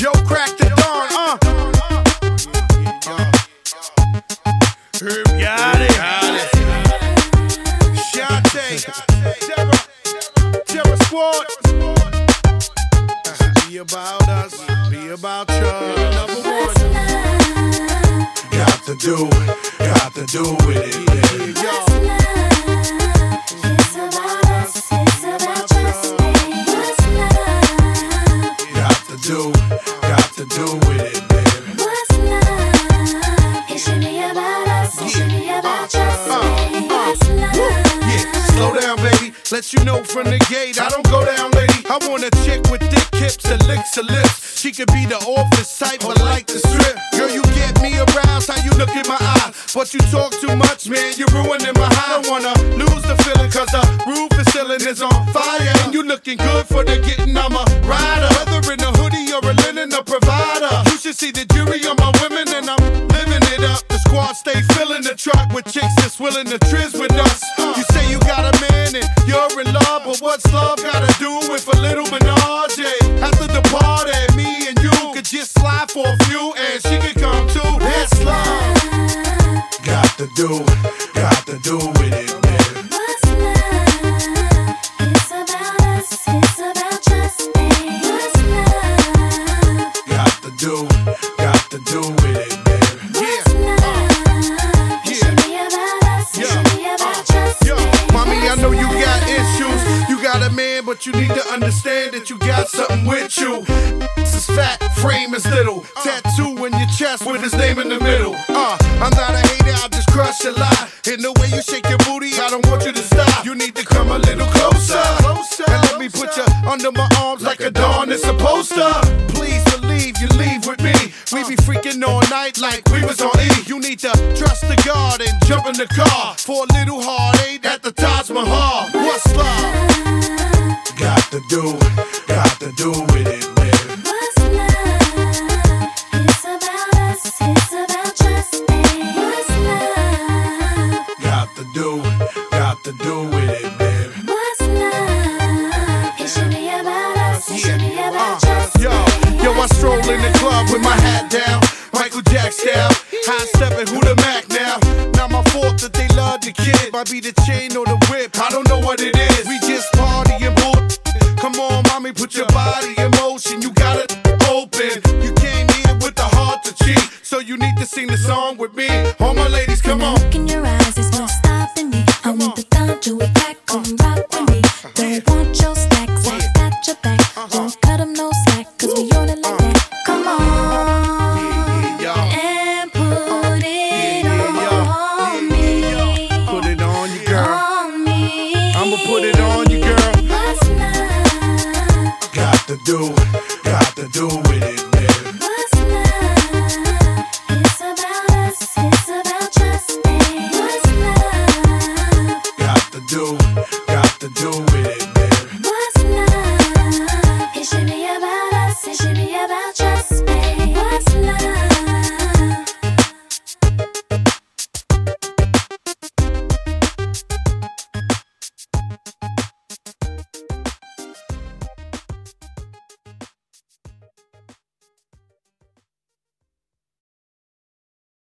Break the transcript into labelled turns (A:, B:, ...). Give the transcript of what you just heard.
A: Joe Crack the Don, uh. Herb got it. Shantae, Terror, Terror Squad. Be about us, be about you. Number one.
B: Got to do, it, got to do it, baby.
A: Yo.
B: Uh, uh.
A: Yeah, slow down, baby. Let you know from the gate, I don't go down, lady. I want a chick with thick hips and licks her lips. She could be the office type, but like the strip. Girl, you get me aroused, how you look in my eye. But you talk too much, man, you're ruining my high. I don't wanna lose the feeling, cause the roof is ceiling is on fire. And you looking good for the getting, I'm a rider. Whether in a hoodie or a linen, a provider. You should see the jury on my women, and I'm living it up. The squad stay truck with chicks that's willing to trizz with us. You say you got a man and you're in love, but what's love gotta do with a little menage? After the party, me and you could just slide for a few, and she could come too. That's love.
B: Got to do, got to do with it,
A: but you need to understand that you got something with you. This is fat, frame is little. Tattoo in your chest with his name in the middle. Uh, I'm not a hater, I'll just crush a lie. In the way you shake your booty, I don't want you to stop. You need to come a little closer. And let me put you under my arms like a dawn is supposed to. Please believe you leave with me. We be freaking all night like we was on E. You need to trust the God and jump in the car for a little heartache at the Taj Mahal. The kid. Might be the chain or the whip, I don't know what it is. We just partying, bull. Come on, mommy, put your body in motion. You got it open. You came here with the heart to cheat, so you need to sing the song with me. All my
C: to
B: do, got to do.